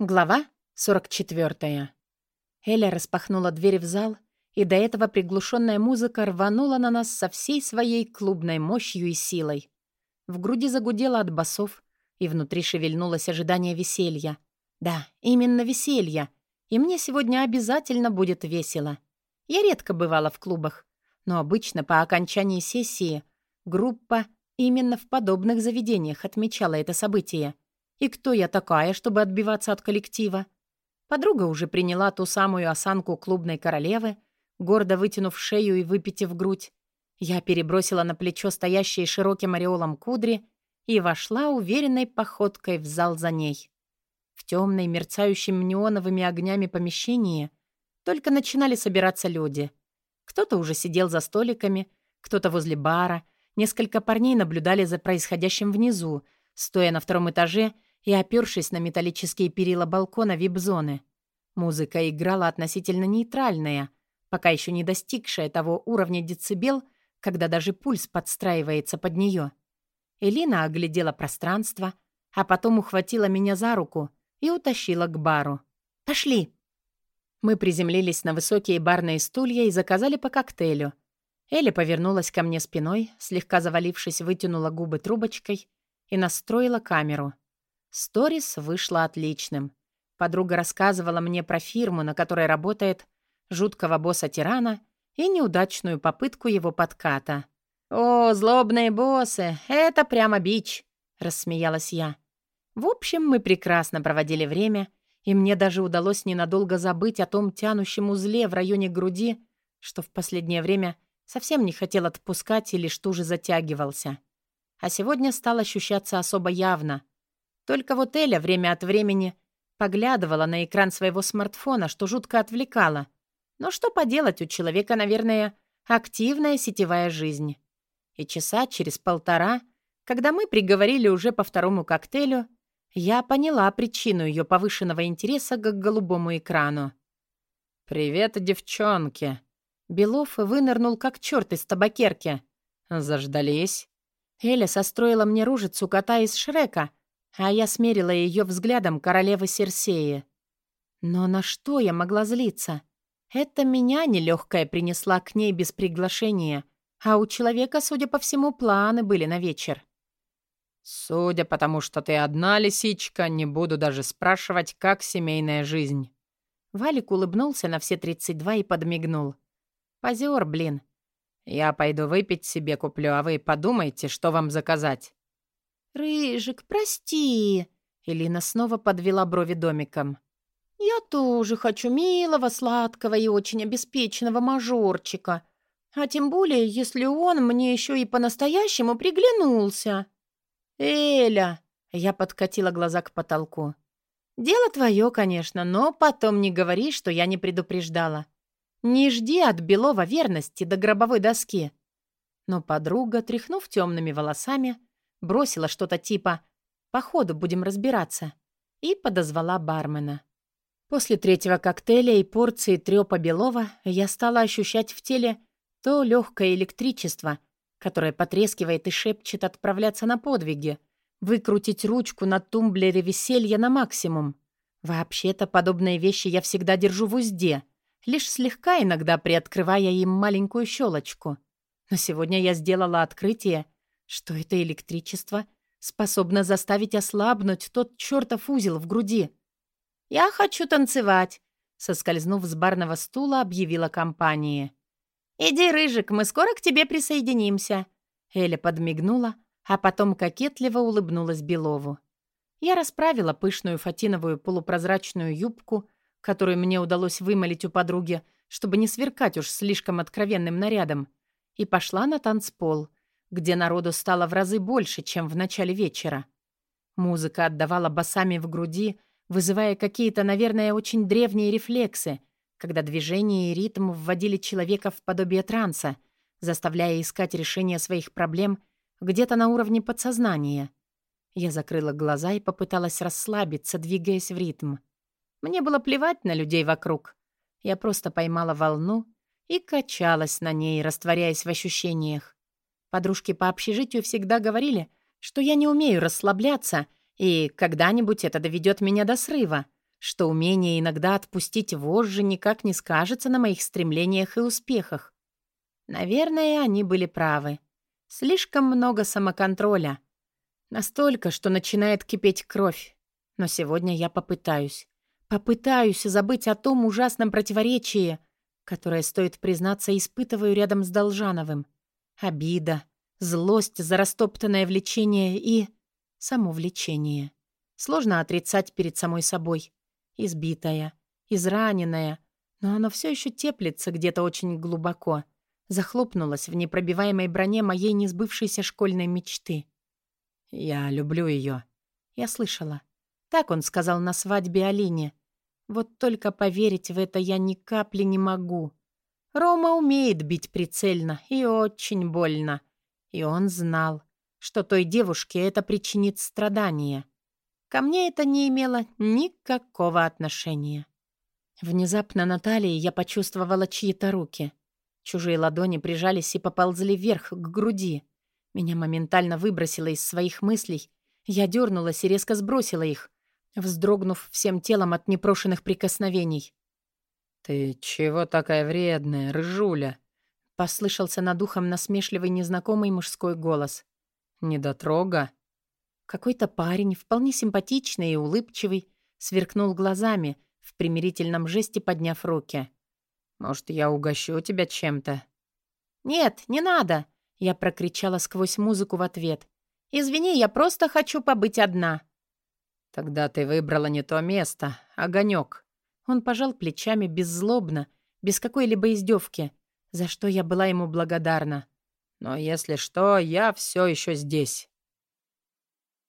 Глава 44. Эля распахнула дверь в зал, и до этого приглушенная музыка рванула на нас со всей своей клубной мощью и силой. В груди загудело от басов, и внутри шевельнулось ожидание веселья. Да, именно веселья. И мне сегодня обязательно будет весело. Я редко бывала в клубах, но обычно по окончании сессии группа именно в подобных заведениях отмечала это событие — и кто я такая, чтобы отбиваться от коллектива? Подруга уже приняла ту самую осанку клубной королевы, гордо вытянув шею и выпитив грудь. Я перебросила на плечо стоящие широким ореолом кудри и вошла уверенной походкой в зал за ней. В темной, мерцающем неоновыми огнями помещении только начинали собираться люди. Кто-то уже сидел за столиками, кто-то возле бара, несколько парней наблюдали за происходящим внизу, стоя на втором этаже и опёршись на металлические перила балкона вип-зоны. Музыка играла относительно нейтральная, пока еще не достигшая того уровня децибел, когда даже пульс подстраивается под нее. Элина оглядела пространство, а потом ухватила меня за руку и утащила к бару. «Пошли!» Мы приземлились на высокие барные стулья и заказали по коктейлю. Элли повернулась ко мне спиной, слегка завалившись, вытянула губы трубочкой и настроила камеру. Сторис вышло отличным. Подруга рассказывала мне про фирму, на которой работает, жуткого босса-тирана и неудачную попытку его подката. «О, злобные боссы, это прямо бич!» — рассмеялась я. В общем, мы прекрасно проводили время, и мне даже удалось ненадолго забыть о том тянущем узле в районе груди, что в последнее время совсем не хотел отпускать и лишь туже затягивался. А сегодня стал ощущаться особо явно. Только вот Эля время от времени поглядывала на экран своего смартфона, что жутко отвлекало. Но что поделать, у человека, наверное, активная сетевая жизнь. И часа через полтора, когда мы приговорили уже по второму коктейлю, я поняла причину ее повышенного интереса к голубому экрану. «Привет, девчонки!» Белов вынырнул как черт из табакерки. «Заждались?» Эля состроила мне ружицу кота из Шрека — а я смерила ее взглядом королевы Серсеи. Но на что я могла злиться? Это меня нелегкая принесла к ней без приглашения, а у человека, судя по всему, планы были на вечер. «Судя по тому, что ты одна, лисичка, не буду даже спрашивать, как семейная жизнь». Валик улыбнулся на все тридцать два и подмигнул. «Позер, блин. Я пойду выпить себе куплю, а вы подумайте, что вам заказать». «Рыжик, прости!» Элина снова подвела брови домиком. «Я тоже хочу милого, сладкого и очень обеспеченного мажорчика. А тем более, если он мне еще и по-настоящему приглянулся». «Эля!» — я подкатила глаза к потолку. «Дело твое, конечно, но потом не говори, что я не предупреждала. Не жди от Белова верности до гробовой доски». Но подруга, тряхнув темными волосами, бросила что-то типа «По ходу будем разбираться» и подозвала бармена. После третьего коктейля и порции трёпа белого я стала ощущать в теле то легкое электричество, которое потрескивает и шепчет отправляться на подвиги, выкрутить ручку на тумблере веселья на максимум. Вообще-то подобные вещи я всегда держу в узде, лишь слегка иногда приоткрывая им маленькую щелочку. Но сегодня я сделала открытие — что это электричество способно заставить ослабнуть тот чертов узел в груди. «Я хочу танцевать», — соскользнув с барного стула, объявила компания. «Иди, Рыжик, мы скоро к тебе присоединимся». Эля подмигнула, а потом кокетливо улыбнулась Белову. Я расправила пышную фатиновую полупрозрачную юбку, которую мне удалось вымолить у подруги, чтобы не сверкать уж слишком откровенным нарядом, и пошла на танцпол — где народу стало в разы больше, чем в начале вечера. Музыка отдавала басами в груди, вызывая какие-то, наверное, очень древние рефлексы, когда движение и ритм вводили человека в подобие транса, заставляя искать решение своих проблем где-то на уровне подсознания. Я закрыла глаза и попыталась расслабиться, двигаясь в ритм. Мне было плевать на людей вокруг. Я просто поймала волну и качалась на ней, растворяясь в ощущениях. Подружки по общежитию всегда говорили, что я не умею расслабляться, и когда-нибудь это доведет меня до срыва. что умение иногда отпустить вожжи никак не скажется на моих стремлениях и успехах. Наверное, они были правы. Слишком много самоконтроля. Настолько, что начинает кипеть кровь. Но сегодня я попытаюсь. Попытаюсь забыть о том ужасном противоречии, которое, стоит признаться, испытываю рядом с Должановым. Обида, злость за растоптанное влечение и... само влечение. Сложно отрицать перед самой собой. Избитая, израненная, но оно все еще теплится где-то очень глубоко. Захлопнулось в непробиваемой броне моей несбывшейся школьной мечты. «Я люблю ее. Я слышала. Так он сказал на свадьбе Алине. Вот только поверить в это я ни капли не могу. Рома умеет бить прицельно и очень больно. И он знал, что той девушке это причинит страдания. Ко мне это не имело никакого отношения. Внезапно на талии я почувствовала чьи-то руки. Чужие ладони прижались и поползли вверх, к груди. Меня моментально выбросило из своих мыслей. Я дернулась и резко сбросила их, вздрогнув всем телом от непрошенных прикосновений. «Ты чего такая вредная, рыжуля?» — послышался над ухом насмешливый незнакомый мужской голос. «Недотрога?» Какой-то парень, вполне симпатичный и улыбчивый, сверкнул глазами, в примирительном жесте подняв руки. «Может, я угощу тебя чем-то?» «Нет, не надо!» — я прокричала сквозь музыку в ответ. «Извини, я просто хочу побыть одна». «Тогда ты выбрала не то место, огонек. Он пожал плечами беззлобно, без какой-либо издевки, за что я была ему благодарна. «Но если что, я все еще здесь».